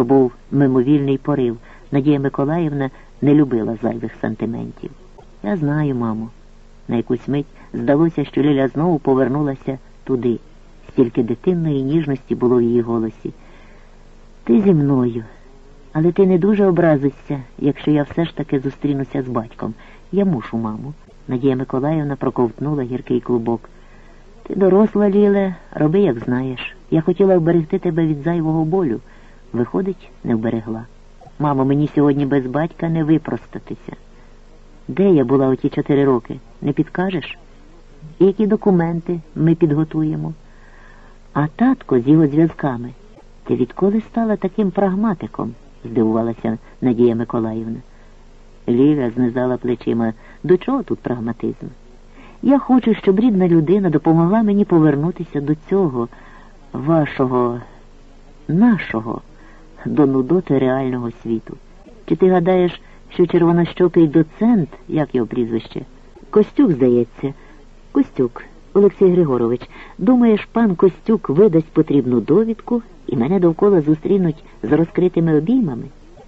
То був мимовільний порив. Надія Миколаївна не любила зайвих сантиментів. Я знаю, мамо. На якусь мить здалося, що Ліля знову повернулася туди. Стільки дитинної ніжності було в її голосі. Ти зі мною. Але ти не дуже образишся, якщо я все ж таки зустрінуся з батьком. Я мушу, маму. Надія Миколаївна проковтнула гіркий клубок. Ти доросла, Ліле, роби, як знаєш. Я хотіла вберегти тебе від зайвого болю. Виходить, не вберегла. Мамо, мені сьогодні без батька не випростатися. Де я була оті чотири роки? Не підкажеш? Які документи ми підготуємо? А татко з його зв'язками. Ти відколи стала таким прагматиком? здивувалася Надія Миколаївна. Ліля знизала плечима. До чого тут прагматизм? Я хочу, щоб рідна людина допомогла мені повернутися до цього вашого, нашого, до нудоти реального світу. Чи ти гадаєш, що червонощокий доцент, як його прізвище? Костюк, здається, Костюк, Олексій Григорович, думаєш, пан Костюк видасть потрібну довідку і мене довкола зустрінуть з розкритими обіймами?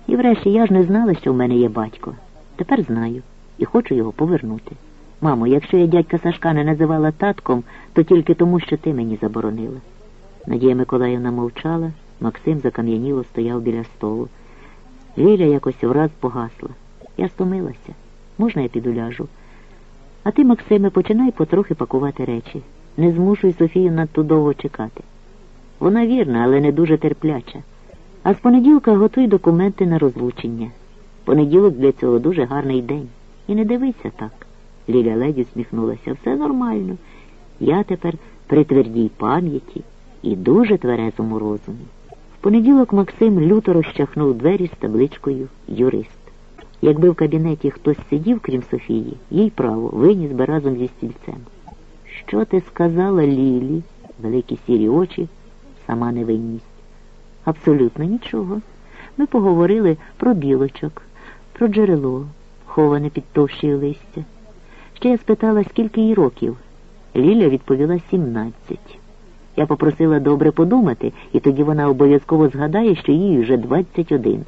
І врешті я ж не знала, що в мене є батько. Тепер знаю і хочу його повернути. Мамо, якщо я дядька Сашка не називала татком, то тільки тому, що ти мені заборонила. Надія Миколаївна мовчала, Максим закам'яніло стояв біля столу. Ліля якось враз погасла. Я стомилася. Можна я піду ляжу? А ти, Максиме, починай потрохи пакувати речі. Не змушуй Софію надто довго чекати. Вона вірна, але не дуже терпляча. А з понеділка готуй документи на розлучення. Понеділок для цього дуже гарний день. І не дивися так. Ліля ледь усміхнулася. Все нормально. Я тепер при твердій пам'яті і дуже тверезому розумі. Понеділок Максим люто розчахнув двері з табличкою Юрист. Якби в кабінеті хтось сидів, крім Софії, їй право виніс би разом зі стільцем. Що ти сказала Лілі? Великі сірі очі, сама невинність. Абсолютно нічого. Ми поговорили про білочок, про джерело, ховане під товщею листя. Ще я спитала, скільки їй років. Ліля відповіла сімнадцять. Я попросила добре подумати, і тоді вона обов'язково згадає, що їй вже двадцять один.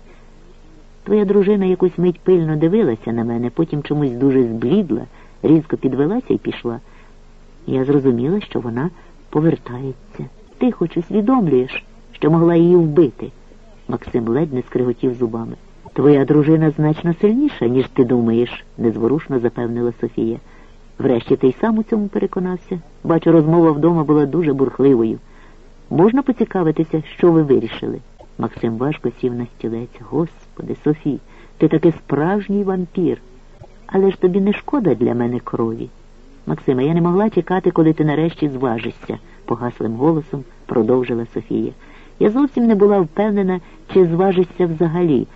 Твоя дружина якусь мить пильно дивилася на мене, потім чомусь дуже зблідла, різко підвелася і пішла. Я зрозуміла, що вона повертається. Ти хоч усвідомлюєш, що могла її вбити. Максим ледь не скриготів зубами. Твоя дружина значно сильніша, ніж ти думаєш, незворушно запевнила Софія. Врешті ти й сам у цьому переконався. Бачу, розмова вдома була дуже бурхливою. Можна поцікавитися, що ви вирішили? Максим важко сів на стілець. Господи, Софій, ти таки справжній вампір. Але ж тобі не шкода для мене крові. Максиме, я не могла чекати, коли ти нарешті зважишся, погаслим голосом продовжила Софія. Я зовсім не була впевнена, чи зважишся взагалі.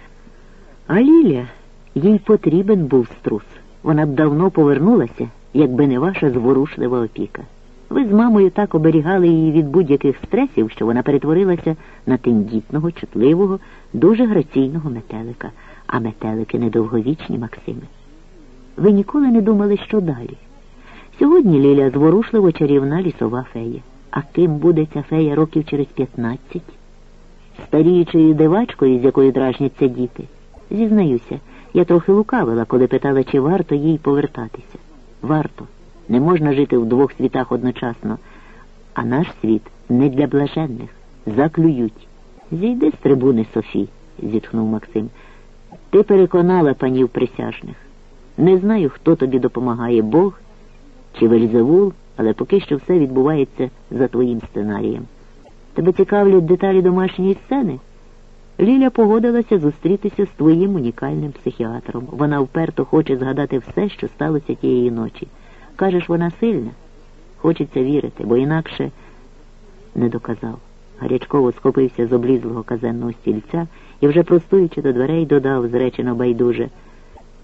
А Ліля, їй потрібен був струс. Вона б давно повернулася, якби не ваша зворушлива опіка. Ви з мамою так оберігали її від будь-яких стресів, що вона перетворилася на тендітного, чутливого, дуже граційного метелика, а метелики недовговічні Максими. Ви ніколи не думали, що далі? Сьогодні Ліля зворушливо чарівна лісова фея. А ким буде ця фея років через п'ятнадцять? Старіючою дивачкою, з якою дражняться діти. Зізнаюся, я трохи лукавила, коли питала, чи варто їй повертатися. Варто. Не можна жити в двох світах одночасно. А наш світ не для блаженних. Заклюють. Зійди з трибуни, Софі, зітхнув Максим. Ти переконала панів присяжних. Не знаю, хто тобі допомагає, Бог чи Вельзевул, але поки що все відбувається за твоїм сценарієм. Тебе цікавлять деталі домашньої сцени? Ліля погодилася зустрітися з твоїм унікальним психіатром. Вона вперто хоче згадати все, що сталося тієї ночі. Кажеш, вона сильна? Хочеться вірити, бо інакше не доказав. Гарячково схопився з облізлого казенного стільця і, вже простуючи до дверей, додав зречено байдуже.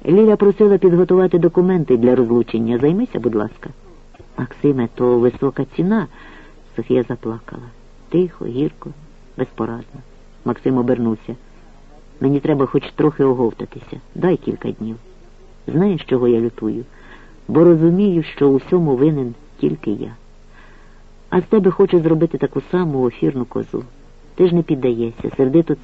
Ліля просила підготувати документи для розлучення. Займися, будь ласка. Максиме, то висока ціна. Софія заплакала. Тихо, гірко, безпорадно. Максим обернувся. Мені треба хоч трохи оговтатися. Дай кілька днів. Знаєш, чого я лютую? Бо розумію, що у всьому винен тільки я. А з тебе хочу зробити таку саму офірну козу. Ти ж не піддаєшся, сердито цви.